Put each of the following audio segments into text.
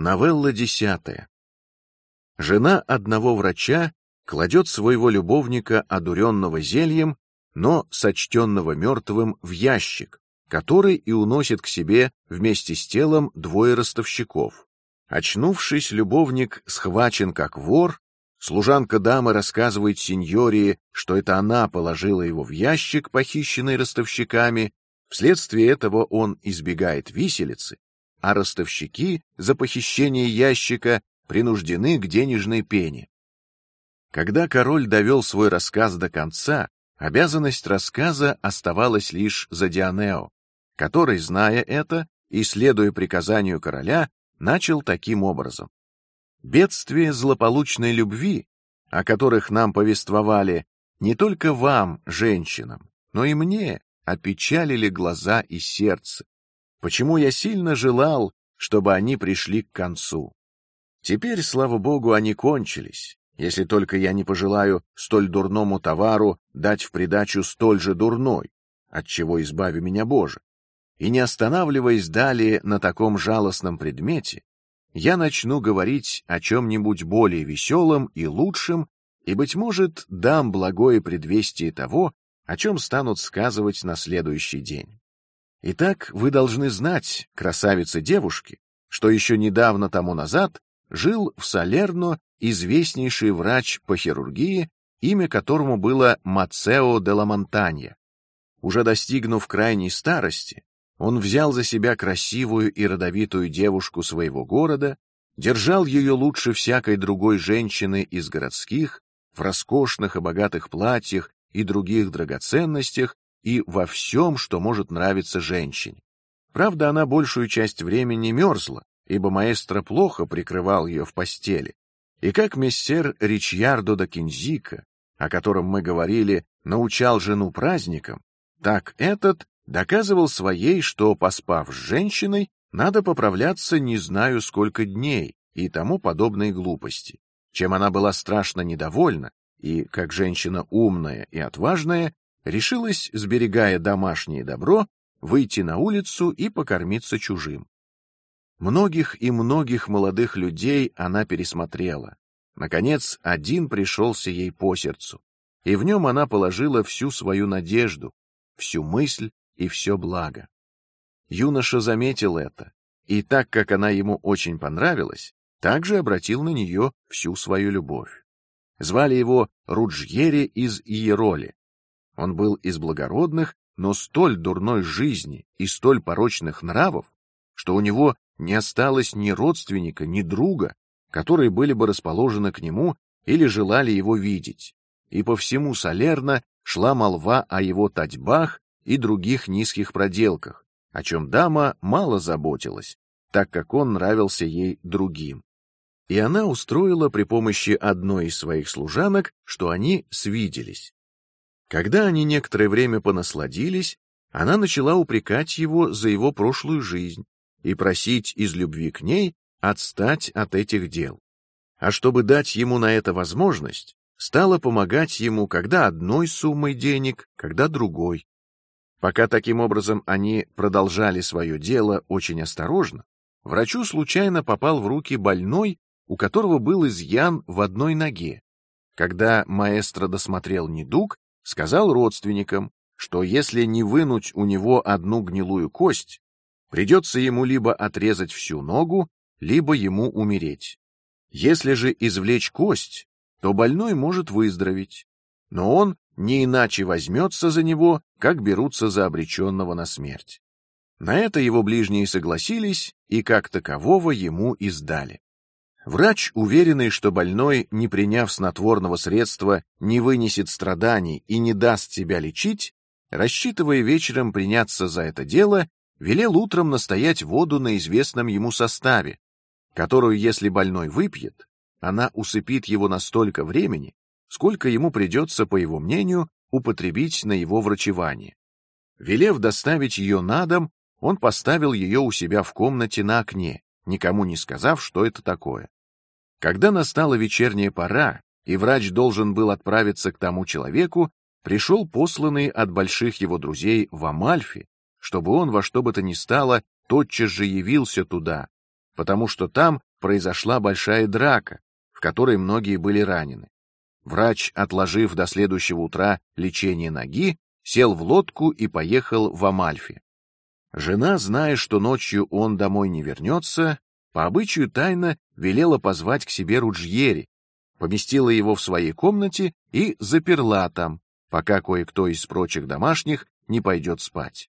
Новелла десятая. Жена одного врача кладет своего любовника, одуренного зельем, но сочтенного мертвым, в ящик, который и уносит к себе вместе с телом двое ростовщиков. Очнувшись, любовник схвачен как вор. Служанка дамы рассказывает сеньории, что это она положила его в ящик, похищенный ростовщиками. Вследствие этого он избегает виселицы, а ростовщики за похищение ящика принуждены к денежной пене. Когда король довел свой рассказ до конца, обязанность рассказа оставалась лишь за Дианео, который, зная это и следуя приказанию короля, начал таким образом: бедствия злополучной любви, о которых нам повествовали, не только вам, женщинам, но и мне, опечалили глаза и сердце. Почему я сильно желал, чтобы они пришли к концу. Теперь, слава богу, они кончились. Если только я не пожелаю столь дурному товару дать в придачу столь же дурной, от чего избави меня Боже. И не останавливаясь далее на таком жалостном предмете, я начну говорить о чем-нибудь более веселом и лучшем, и быть может дам благое предвестие того, о чем станут сказывать на следующий день. Итак, вы должны знать, красавицы девушки, что еще недавно тому назад жил в Салерно известнейший врач по хирургии, имя которому было Мацео де ла Монтанья. Уже достигнув крайней старости, он взял за себя красивую и родовитую девушку своего города, держал ее лучше всякой другой женщины из городских, в роскошных и богатых платьях и других драгоценностях и во всем, что может нравиться женщине. Правда, она большую часть времени мерзла, ибо маэстро плохо прикрывал ее в постели. И как мессер Ричьярдо да Кинзика, о котором мы говорили, научал жену праздникам, так этот доказывал своей, что поспав с женщиной, надо поправляться не знаю сколько дней и тому подобные глупости. Чем она была страшно недовольна и, как женщина умная и отважная, решилась, сберегая домашнее добро, выйти на улицу и покормиться чужим. Многих и многих молодых людей она пересмотрела. Наконец, один пришелся ей по сердцу, и в нем она положила всю свою надежду, всю мысль и все благо. Юноша заметил это, и так как она ему очень понравилась, также обратил на нее всю свою любовь. Звали его Руджьери из Иероли. Он был из благородных, но столь дурной жизни и столь порочных нравов, что у него не осталось ни родственника, ни друга, которые были бы расположены к нему или желали его видеть. И по всему Салерно шла молва о его татьбах и других низких проделках, о чем дама мало заботилась, так как он нравился ей другим. И она устроила при помощи одной из своих служанок, что они свиделись. Когда они некоторое время понасладились, она начала упрекать его за его прошлую жизнь и просить из любви к ней отстать от этих дел. А чтобы дать ему на это возможность, стала помогать ему когда одной суммой денег, когда другой. Пока таким образом они продолжали свое дело очень осторожно, врачу случайно попал в руки больной, у которого был изъян в одной ноге. Когда маэстро досмотрел недуг, сказал родственникам, что если не вынуть у него одну гнилую кость, Придется ему либо отрезать всю ногу, либо ему умереть. Если же извлечь кость, то больной может выздороветь, но он не иначе возьмется за него, как берутся за обреченного на смерть. На это его ближние согласились и как такового ему издали. Врач, уверенный, что больной, не приняв снотворного средства, не вынесет страданий и не даст себя лечить, рассчитывая вечером приняться за это дело, велел утром настоять воду на известном ему составе, которую, если больной выпьет, она усыпит его на столько времени, сколько ему придется, по его мнению, употребить на его врачевание. Велев доставить ее на дом, он поставил ее у себя в комнате на окне, никому не сказав, что это такое. Когда настала вечерняя пора и врач должен был отправиться к тому человеку, пришел посланный от больших его друзей в Амальфи чтобы он во что бы то ни стало тотчас же явился туда, потому что там произошла большая драка, в которой многие были ранены. Врач, отложив до следующего утра лечение ноги, сел в лодку и поехал в Амальфи. Жена, зная, что ночью он домой не вернется, по обычаю тайно велела позвать к себе Руджьери, поместила его в своей комнате и заперла там, пока кое-кто из прочих домашних не пойдет спать.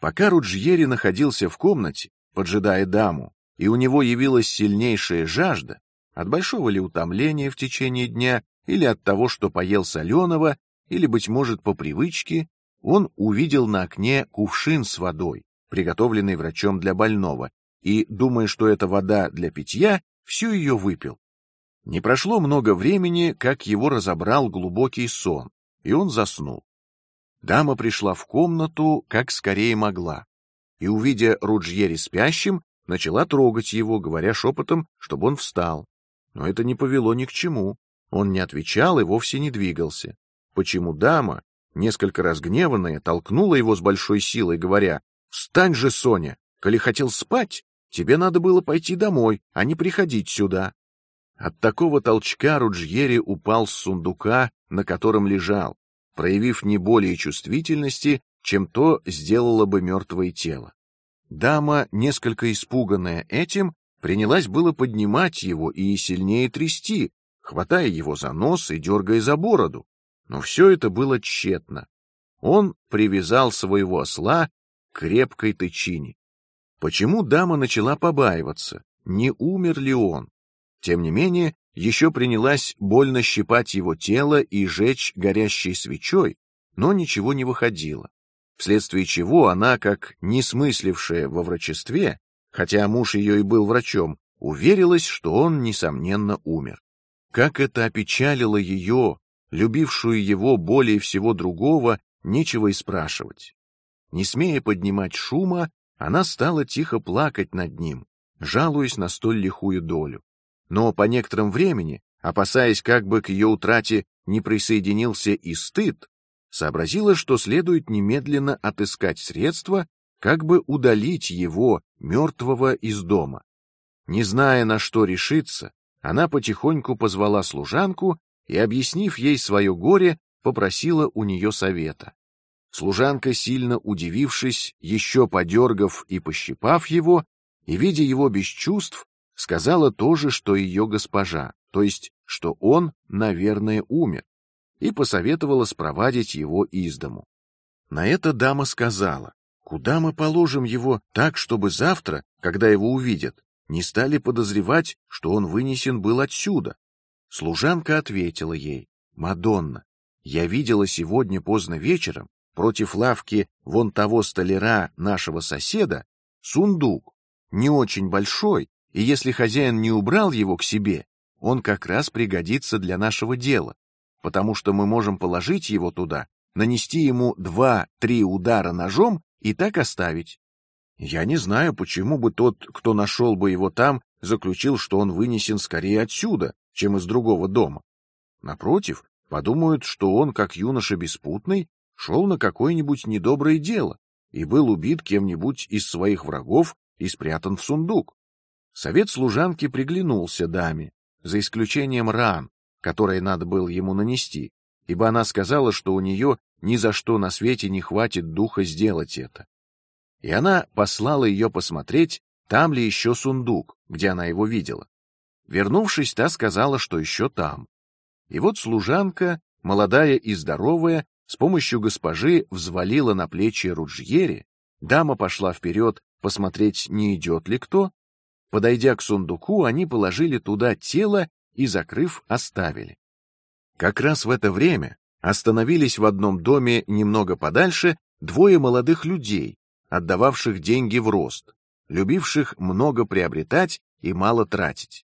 Пока Руджьери находился в комнате, поджидая даму, и у него явилась сильнейшая жажда от большого ли утомления в течение дня или от того, что поел соленого, или быть может по привычке, он увидел на окне кувшин с водой, приготовленный врачом для больного, и, думая, что это вода для питья, всю ее выпил. Не прошло много времени, как его разобрал глубокий сон, и он заснул. Дама пришла в комнату как скорее могла, и увидя Руджьери спящим, начала трогать его, говоря шепотом, чтобы он встал. Но это не повело ни к чему. Он не отвечал и вовсе не двигался. Почему дама, несколько разгневанная, толкнула его с большой силой, говоря: "Встань же, Соня, коли хотел спать, тебе надо было пойти домой, а не приходить сюда". От такого толчка Руджьери упал с сундука, на котором лежал, проявив не более чувствительности, чем то сделало бы мертвое тело. Дама, несколько испуганная этим, принялась было поднимать его и сильнее трясти, хватая его за нос и дергая за бороду, но все это было тщетно. Он привязал своего осла к крепкой тычине. Почему дама начала побаиваться? Не умер ли он? Тем не менее, еще принялась больно щипать его тело и жечь горящей свечой, но ничего не выходило. Вследствие чего она, как несмыслившая во врачестве, хотя муж ее и был врачом, уверилась, что он несомненно умер. Как это опечалило ее, любившую его более всего другого, нечего и спрашивать. Не смея поднимать шума, она стала тихо плакать над ним, жалуясь на столь лихую долю но по некоторым времени, опасаясь, как бы к ее утрате не присоединился и стыд, сообразила, что следует немедленно отыскать средства, как бы удалить его мертвого из дома. Не зная, на что решиться, она потихоньку позвала служанку и, объяснив ей свое горе, попросила у нее совета. Служанка, сильно удивившись, еще подергав и пощипав его, и видя его без чувств, сказала то же, что ее госпожа, то есть, что он, наверное, умер, и посоветовала спровадить его из дому. На это дама сказала: куда мы положим его так, чтобы завтра, когда его увидят, не стали подозревать, что он вынесен был отсюда. Служанка ответила ей: Мадонна, я видела сегодня поздно вечером против лавки вон того столяра нашего соседа сундук, не очень большой, и если хозяин не убрал его к себе, он как раз пригодится для нашего дела, потому что мы можем положить его туда, нанести ему два-три удара ножом и так оставить. Я не знаю, почему бы тот, кто нашел бы его там, заключил, что он вынесен скорее отсюда, чем из другого дома. Напротив, подумают, что он, как юноша беспутный, шел на какое-нибудь недоброе дело и был убит кем-нибудь из своих врагов и спрятан в сундук. Совет служанки приглянулся даме, за исключением ран, которые надо было ему нанести, ибо она сказала, что у нее ни за что на свете не хватит духа сделать это. И она послала ее посмотреть, там ли еще сундук, где она его видела. Вернувшись, та сказала, что еще там. И вот служанка, молодая и здоровая, с помощью госпожи взвалила на плечи Руджьери. Дама пошла вперед посмотреть, не идет ли кто, Подойдя к сундуку, они положили туда тело и, закрыв, оставили. Как раз в это время остановились в одном доме немного подальше двое молодых людей, отдававших деньги в рост, любивших много приобретать и мало тратить.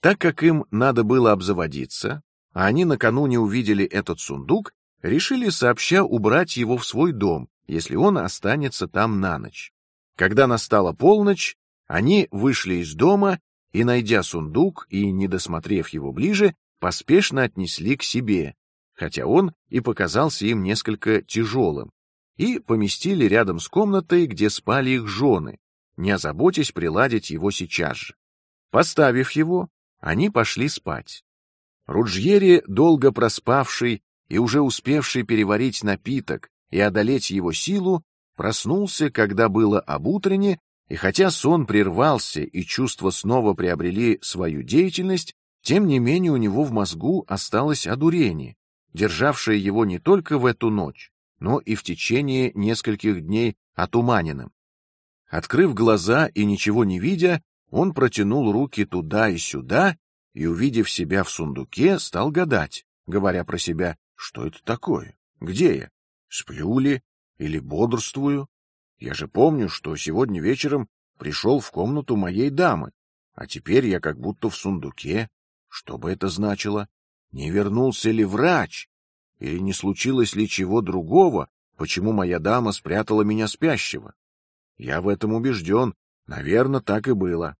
Так как им надо было обзаводиться, а они накануне увидели этот сундук, решили сообща убрать его в свой дом, если он останется там на ночь. Когда настала полночь, они вышли из дома и, найдя сундук и не досмотрев его ближе, поспешно отнесли к себе, хотя он и показался им несколько тяжелым, и поместили рядом с комнатой, где спали их жены, не озаботясь приладить его сейчас же. Поставив его, они пошли спать. Руджьери, долго проспавший и уже успевший переварить напиток и одолеть его силу, проснулся, когда было обутренне, и хотя сон прервался и чувства снова приобрели свою деятельность, тем не менее у него в мозгу осталось одурение, державшее его не только в эту ночь, но и в течение нескольких дней отуманенным. Открыв глаза и ничего не видя, он протянул руки туда и сюда и, увидев себя в сундуке, стал гадать, говоря про себя, что это такое, где я, сплю ли или бодрствую. Я же помню, что сегодня вечером пришел в комнату моей дамы, а теперь я как будто в сундуке. Что бы это значило? Не вернулся ли врач? Или не случилось ли чего другого, почему моя дама спрятала меня спящего? Я в этом убежден. Наверное, так и было.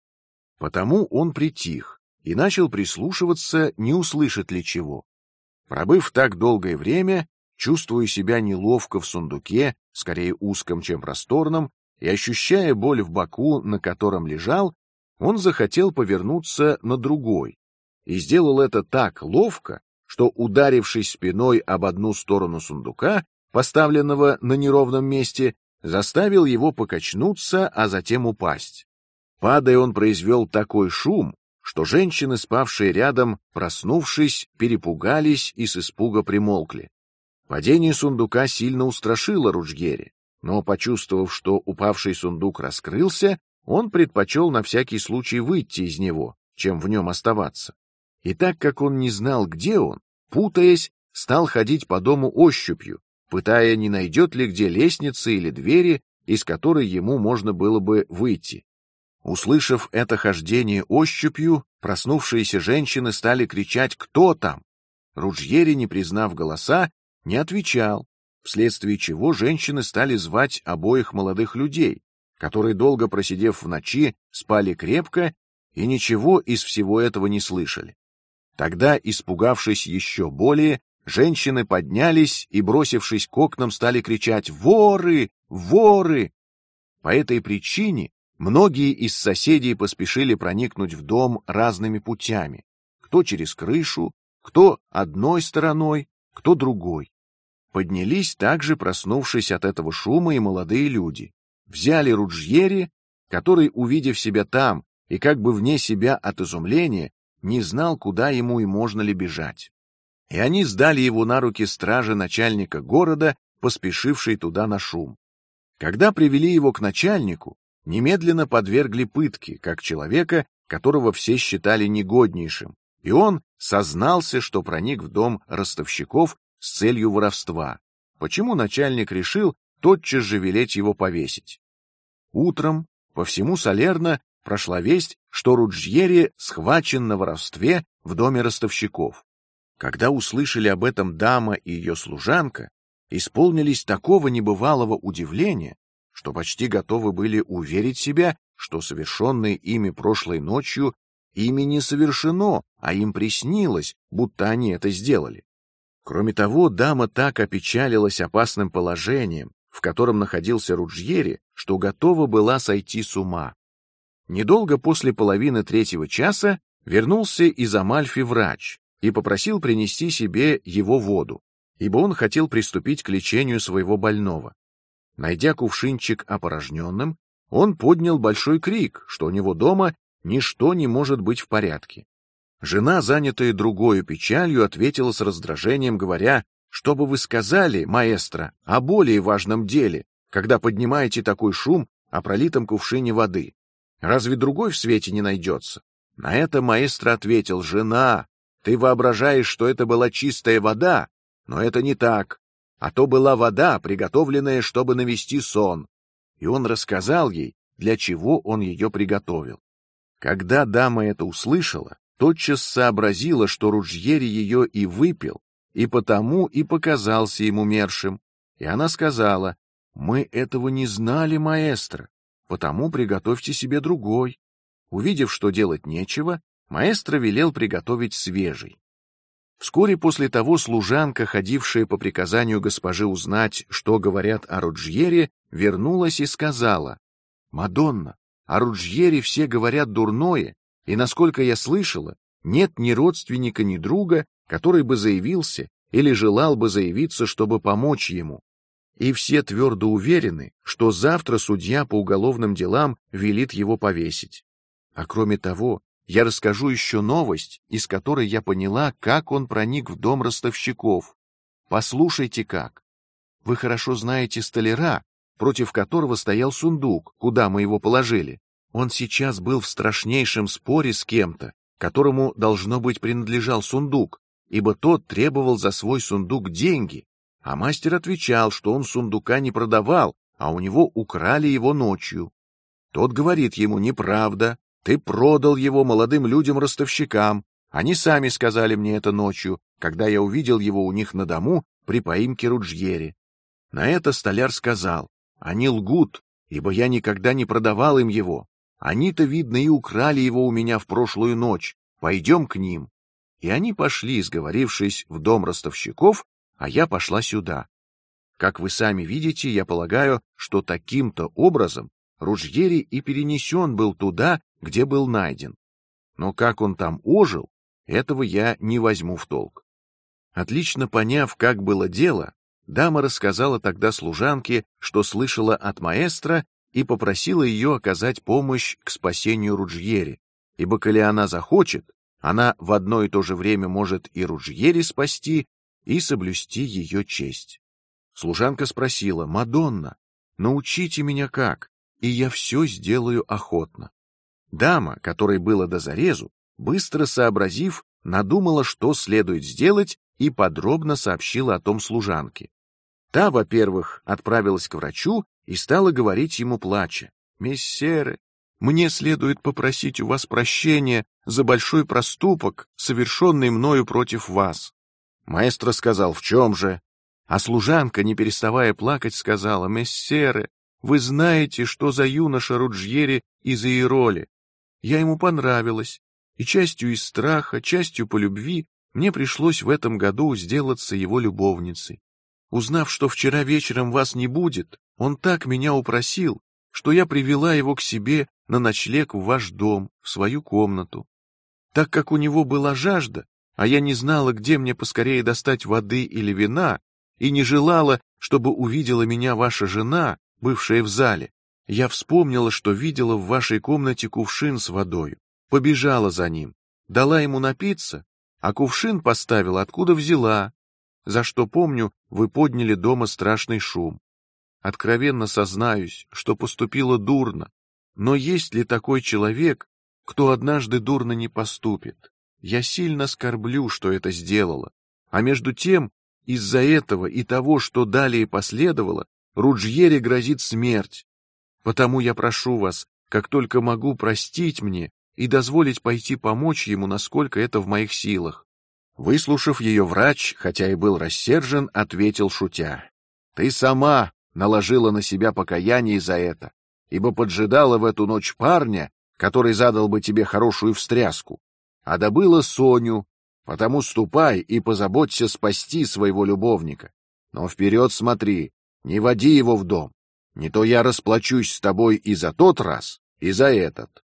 Потому он притих и начал прислушиваться, не услышит ли чего. Пробыв так долгое время, чувствуя себя неловко в сундуке, скорее узком, чем просторном, и ощущая боль в боку, на котором лежал, он захотел повернуться на другой и сделал это так ловко, что, ударившись спиной об одну сторону сундука, поставленного на неровном месте, заставил его покачнуться, а затем упасть. Падая, он произвел такой шум, что женщины, спавшие рядом, проснувшись, перепугались и с испуга примолкли. Падение сундука сильно устрашило Руджгери, но почувствовав, что упавший сундук раскрылся, он предпочел на всякий случай выйти из него, чем в нем оставаться. И так как он не знал, где он, путаясь, стал ходить по дому ощупью, пытая, не найдет ли где лестницы или двери, из которой ему можно было бы выйти. Услышав это хождение ощупью, проснувшиеся женщины стали кричать: "Кто там?" Руджьери, не признав голоса, не отвечал, вследствие чего женщины стали звать обоих молодых людей, которые долго просидев в ночи спали крепко и ничего из всего этого не слышали. Тогда, испугавшись еще более, Женщины поднялись и, бросившись к окнам, стали кричать: "Воры! Воры!" По этой причине многие из соседей поспешили проникнуть в дом разными путями: кто через крышу, кто одной стороной, кто другой. Поднялись также, проснувшись от этого шума, и молодые люди. Взяли Руджьери, который, увидев себя там и как бы вне себя от изумления, не знал, куда ему и можно ли бежать и они сдали его на руки страже начальника города, поспешившей туда на шум. Когда привели его к начальнику, немедленно подвергли пытке, как человека, которого все считали негоднейшим, и он сознался, что проник в дом ростовщиков с целью воровства. Почему начальник решил тотчас же велеть его повесить? Утром по всему Салерно прошла весть, что Руджьери схвачен на воровстве в доме ростовщиков. Когда услышали об этом дама и ее служанка, исполнились такого небывалого удивления, что почти готовы были уверить себя, что совершенное ими прошлой ночью ими не совершено, а им приснилось, будто они это сделали. Кроме того, дама так опечалилась опасным положением, в котором находился Руджьери, что готова была сойти с ума. Недолго после половины третьего часа вернулся из Амальфи врач, и попросил принести себе его воду, ибо он хотел приступить к лечению своего больного. Найдя кувшинчик опорожненным, он поднял большой крик, что у него дома ничто не может быть в порядке. Жена, занятая другой печалью, ответила с раздражением, говоря: "Что бы вы сказали, маэстро, о более важном деле, когда поднимаете такой шум о пролитом кувшине воды? Разве другой в свете не найдется?" На это маэстро ответил: "Жена, ты воображаешь, что это была чистая вода, но это не так, а то была вода, приготовленная, чтобы навести сон. И он рассказал ей, для чего он ее приготовил. Когда дама это услышала, тотчас сообразила, что Руджьери ее и выпил, и потому и показался ему мершим. И она сказала: "Мы этого не знали, маэстро, потому приготовьте себе другой". Увидев, что делать нечего, Маэстро велел приготовить свежий. Вскоре после того служанка, ходившая по приказанию госпожи узнать, что говорят о Роджьере, вернулась и сказала: "Мадонна, о Руджьере все говорят дурное, и насколько я слышала, нет ни родственника, ни друга, который бы заявился или желал бы заявиться, чтобы помочь ему. И все твердо уверены, что завтра судья по уголовным делам велит его повесить. А кроме того, я расскажу еще новость, из которой я поняла, как он проник в дом ростовщиков. Послушайте, как. Вы хорошо знаете столяра, против которого стоял сундук, куда мы его положили. Он сейчас был в страшнейшем споре с кем-то, которому должно быть принадлежал сундук, ибо тот требовал за свой сундук деньги, а мастер отвечал, что он сундука не продавал, а у него украли его ночью. Тот говорит ему неправда, ты продал его молодым людям-ростовщикам. Они сами сказали мне это ночью, когда я увидел его у них на дому при поимке Руджьери. На это столяр сказал: они лгут, ибо я никогда не продавал им его. Они-то видно и украли его у меня в прошлую ночь. Пойдем к ним. И они пошли, сговорившись в дом ростовщиков, а я пошла сюда. Как вы сами видите, я полагаю, что таким-то образом Руджьери и перенесен был туда, где был найден. Но как он там ожил, этого я не возьму в толк. Отлично поняв, как было дело, дама рассказала тогда служанке, что слышала от маэстро, и попросила ее оказать помощь к спасению Руджьери, ибо коли она захочет, она в одно и то же время может и Руджьери спасти, и соблюсти ее честь. Служанка спросила: Мадонна, научите меня как, и я все сделаю охотно. Дама, которой было до зарезу, быстро сообразив, надумала, что следует сделать, и подробно сообщила о том служанке. Та, во-первых, отправилась к врачу и стала говорить ему плача: "Мессеры, мне следует попросить у вас прощения за большой проступок, совершенный мною против вас. Маэстро сказал: "В чем же?" А служанка, не переставая плакать, сказала: "Мессеры, вы знаете, что за юноша Руджьери из Иероли. Я ему понравилась, и частью из страха, частью по любви мне пришлось в этом году сделаться его любовницей. Узнав, что вчера вечером вас не будет, он так меня упросил, что я привела его к себе на ночлег в ваш дом, в свою комнату. Так как у него была жажда, а я не знала, где мне поскорее достать воды или вина, и не желала, чтобы увидела меня ваша жена, бывшая в зале, я вспомнила, что видела в вашей комнате кувшин с водой, побежала за ним, дала ему напиться, а кувшин поставила, откуда взяла, за что помню, вы подняли дома страшный шум. Откровенно сознаюсь, что поступила дурно, но есть ли такой человек, кто однажды дурно не поступит? Я сильно скорблю, что это сделала, а между тем из-за этого и того, что далее последовало, Руджьере грозит смерть. Потому я прошу вас, как только могу, простить мне и дозволить пойти помочь ему, насколько это в моих силах. Выслушав ее, врач, хотя и был рассержен, ответил шутя: "Ты сама наложила на себя покаяние за это, ибо поджидала в эту ночь парня, который задал бы тебе хорошую встряску, а добыла Соню, потому ступай и позаботься спасти своего любовника. Но вперед смотри, не води его в дом, не то я расплачусь с тобой и за тот раз, и за этот.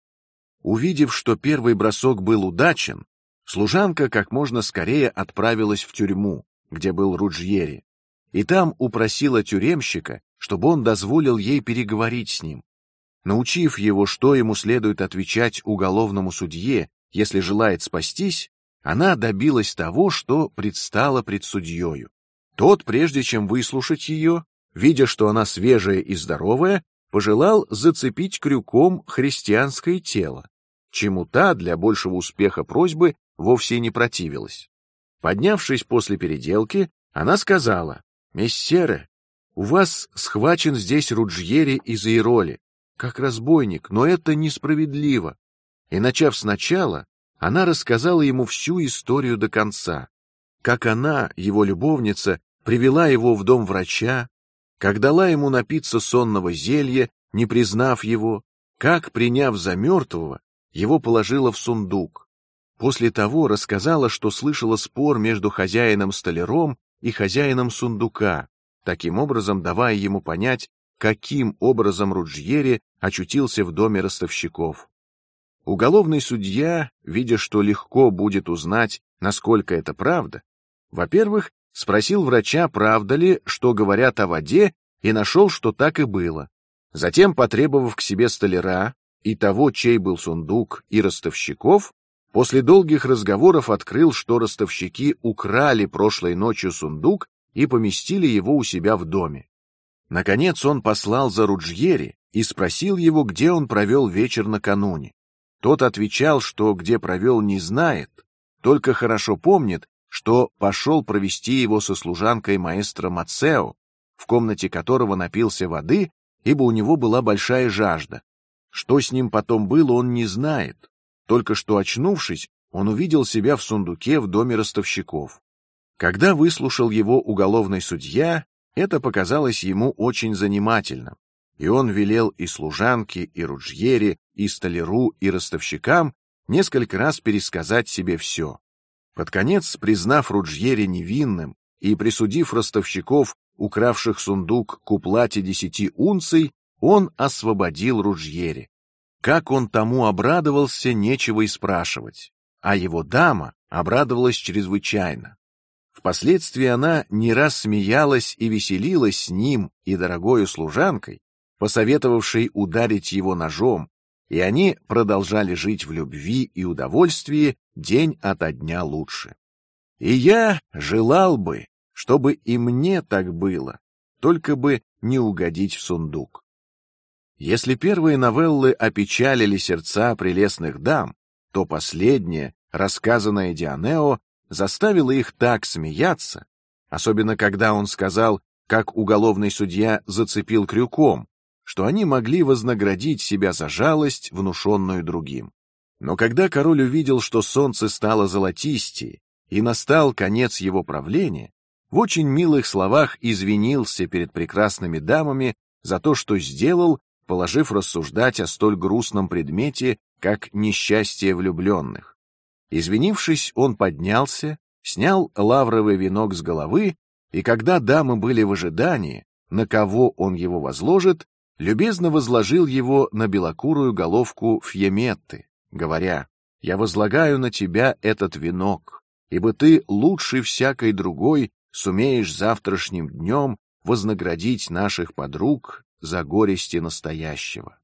Увидев, что первый бросок был удачен, служанка как можно скорее отправилась в тюрьму, где был Руджьери, и там упросила тюремщика, чтобы он дозволил ей переговорить с ним. Научив его, что ему следует отвечать уголовному судье, если желает спастись, она добилась того, что предстала пред судьей. Тот, прежде чем выслушать ее, видя, что она свежая и здоровая, пожелал зацепить крюком христианское тело, чему та для большего успеха просьбы вовсе не противилась. Поднявшись после переделки, она сказала: "Мессеры, у вас схвачен здесь Руджьери из Иероли, как разбойник, но это несправедливо". И начав сначала, она рассказала ему всю историю до конца, как она, его любовница, привела его в дом врача, как дала ему напиться сонного зелья, не признав его, как приняв за мертвого, его положила в сундук. После того рассказала, что слышала спор между хозяином столяром и хозяином сундука, таким образом давая ему понять, каким образом Руджьери очутился в доме ростовщиков. Уголовный судья, видя, что легко будет узнать, насколько это правда, во-первых, спросил врача, правда ли, что говорят о воде, и нашел, что так и было. Затем, потребовав к себе столяра и того, чей был сундук, и ростовщиков, после долгих разговоров открыл, что ростовщики украли прошлой ночью сундук и поместили его у себя в доме. Наконец он послал за Руджьери и спросил его, где он провел вечер накануне. Тот отвечал, что где провел не знает, только хорошо помнит, что пошел провести его со служанкой маэстро Мацео, в комнате которого напился воды, ибо у него была большая жажда. Что с ним потом было, он не знает. Только что очнувшись, он увидел себя в сундуке в доме ростовщиков. Когда выслушал его уголовный судья, это показалось ему очень занимательным, и он велел и служанке, и ружьере, и столяру, и ростовщикам несколько раз пересказать себе все. Под конец, признав Руджьери невинным и присудив ростовщиков, укравших сундук к уплате десяти унций, он освободил Руджьери. Как он тому обрадовался, нечего и спрашивать, а его дама обрадовалась чрезвычайно. Впоследствии она не раз смеялась и веселилась с ним и дорогою служанкой, посоветовавшей ударить его ножом, и они продолжали жить в любви и удовольствии день ото дня лучше. И я желал бы, чтобы и мне так было, только бы не угодить в сундук. Если первые новеллы опечалили сердца прелестных дам, то последняя, рассказанная Дианео, заставила их так смеяться, особенно когда он сказал, как уголовный судья зацепил крюком, что они могли вознаградить себя за жалость, внушенную другим. Но когда король увидел, что солнце стало золотистее и настал конец его правления, в очень милых словах извинился перед прекрасными дамами за то, что сделал, положив рассуждать о столь грустном предмете, как несчастье влюбленных. Извинившись, он поднялся, снял лавровый венок с головы, и когда дамы были в ожидании, на кого он его возложит, любезно возложил его на белокурую головку Фьеметты, говоря: "Я возлагаю на тебя этот венок, ибо ты лучше всякой другой сумеешь завтрашним днем вознаградить наших подруг за горести настоящего".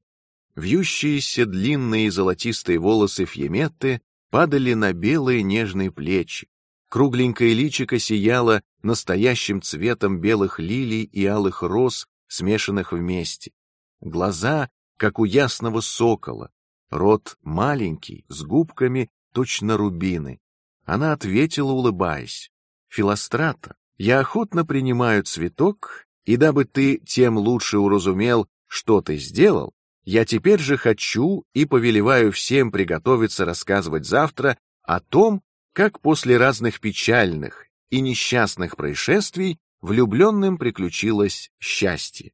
Вьющиеся длинные золотистые волосы Фьеметты падали на белые нежные плечи, кругленькое личико сияло настоящим цветом белых лилий и алых роз, смешанных вместе глаза, как у ясного сокола, рот маленький, с губками точно рубины. Она ответила, улыбаясь: "Филострата, я охотно принимаю цветок, и дабы ты тем лучше уразумел, что ты сделал, я теперь же хочу и повелеваю всем приготовиться рассказывать завтра о том, как после разных печальных и несчастных происшествий влюбленным приключилось счастье.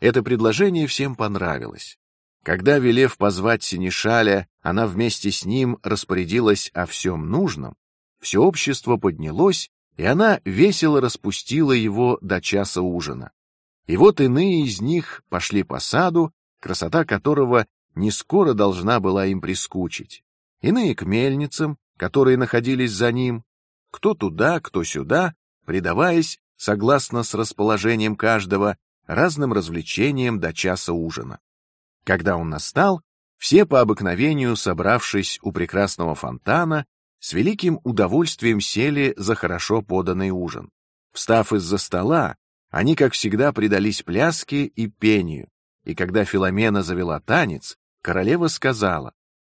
Это предложение всем понравилось. Когда велев позвать синешаля, она вместе с ним распорядилась о всем нужном. Все общество поднялось, и она весело распустила его до часа ужина. И вот иные из них пошли по саду, красота которого не скоро должна была им прискучить. Иные к мельницам, которые находились за ним, кто туда, кто сюда, предаваясь, согласно с расположением каждого, разным развлечениям до часа ужина. Когда он настал, все по обыкновению, собравшись у прекрасного фонтана, с великим удовольствием сели за хорошо поданный ужин. Встав из-за стола, они, как всегда, предались пляске и пению. И когда Филомена завела танец, королева сказала: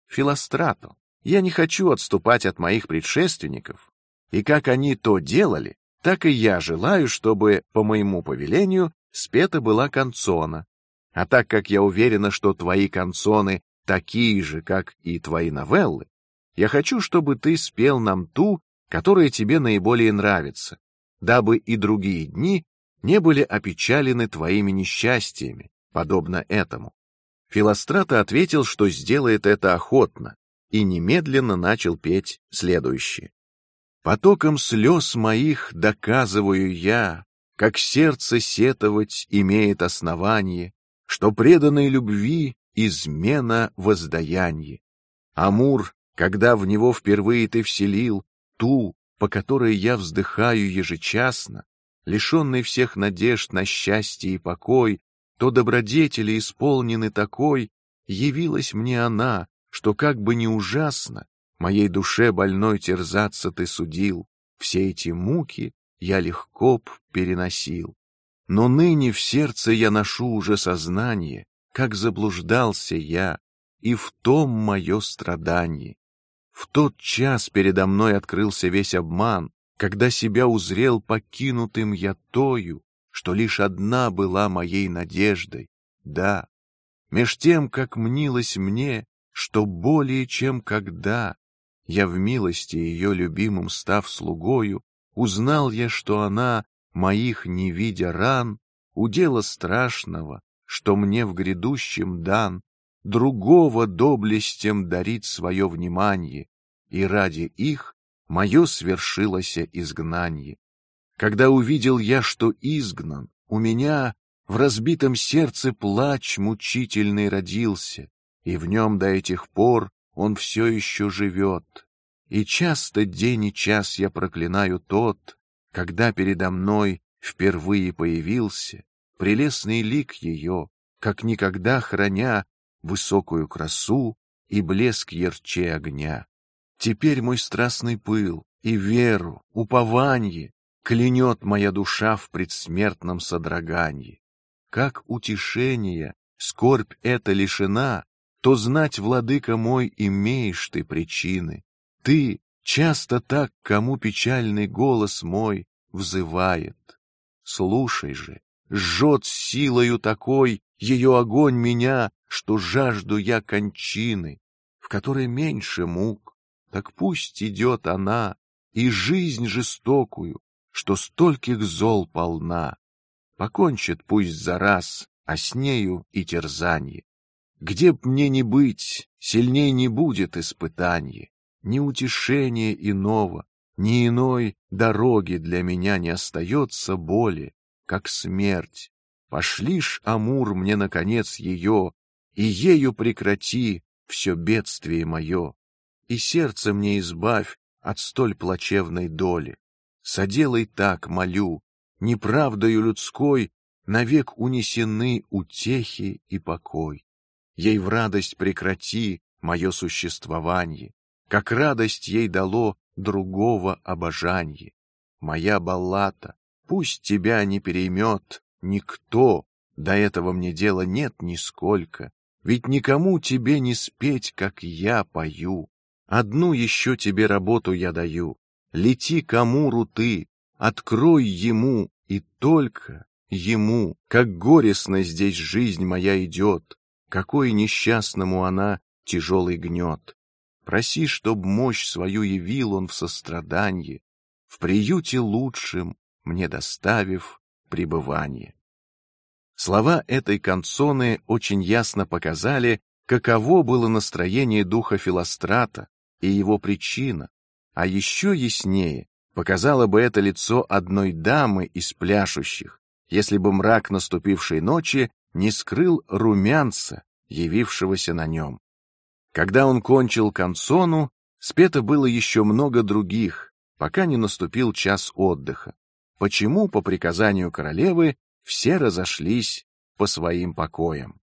"Филострато, я не хочу отступать от моих предшественников, и как они то делали, так и я желаю, чтобы по моему повелению спета была канцона. А так как я уверена, что твои канцоны такие же, как и твои новеллы, я хочу, чтобы ты спел нам ту, которая тебе наиболее нравится, дабы и другие дни не были опечалены твоими несчастьями, подобно этому. Филострата ответил, что сделает это охотно, и немедленно начал петь следующее: Потоком слез моих доказываю я, как сердце сетовать имеет основание, что преданной любви измена воздаяние. Амур, когда в него впервые ты вселил ту, по которой я вздыхаю ежечасно, лишенный всех надежд на счастье и покой, то добродетели исполнены такой, явилась мне она, что как бы ни ужасно, моей душе больной терзаться ты судил, все эти муки я легко б переносил. Но ныне в сердце я ношу уже сознание, как заблуждался я, и в том мое страдание. В тот час передо мной открылся весь обман, когда себя узрел покинутым я тою, что лишь одна была моей надеждой, да. Меж тем, как мнилось мне, что более чем когда я в милости ее любимым став слугою, узнал я, что она, моих не видя ран, удела страшного, что мне в грядущем дан, другого доблестям дарит свое внимание, и ради их мое свершилось изгнание. Когда увидел я, что изгнан, у меня в разбитом сердце плач мучительный родился, и в нем до этих пор он все еще живет. И часто день и час я проклинаю тот, когда передо мной впервые появился прелестный лик ее, как никогда храня высокую красу и блеск ярче огня. Теперь мой страстный пыл и веру, упование клянет моя душа в предсмертном содрогании. Как утешение скорбь эта лишена, то знать, владыка мой, имеешь ты причины, ты часто так, кому печальный голос мой взывает. Слушай же, жжет силою такой ее огонь меня, что жажду я кончины, в которой меньше мук. Так пусть идет она и жизнь жестокую, что стольких зол полна. Покончит пусть за раз, а с нею и терзанье. Где б мне не быть, сильней не будет испытанье ни утешения иного, ни иной дороги для меня не остается боли, как смерть. Пошлишь, Амур, мне наконец ее, и ею прекрати все бедствие мое, и сердце мне избавь от столь плачевной доли. Соделай так, молю, неправдою людской навек унесены утехи и покой. Ей в радость прекрати мое существование, как радость ей дало другого обожанье. Моя баллата, пусть тебя не переймет никто, до этого мне дела нет нисколько, ведь никому тебе не спеть, как я пою. Одну еще тебе работу я даю. Лети к Амуру ты, открой ему и только ему, как горестно здесь жизнь моя идет, какой несчастному она тяжелый гнет. Проси, чтоб мощь свою явил он в сострадании, в приюте лучшем мне доставив пребывание. Слова этой канцоны очень ясно показали, каково было настроение духа Филострата и его причина, а еще яснее показало бы это лицо одной дамы из пляшущих, если бы мрак наступившей ночи не скрыл румянца, явившегося на нем. Когда он кончил канцону, спето было еще много других, пока не наступил час отдыха. Почему по приказанию королевы все разошлись по своим покоям?